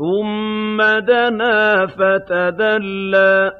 ثُمَّ دَنَا فَتَدَلَّىٰ